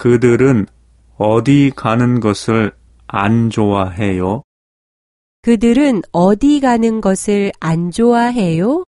그들은 어디 가는 것을 안 좋아해요? 그들은 어디 가는 것을 안 좋아해요?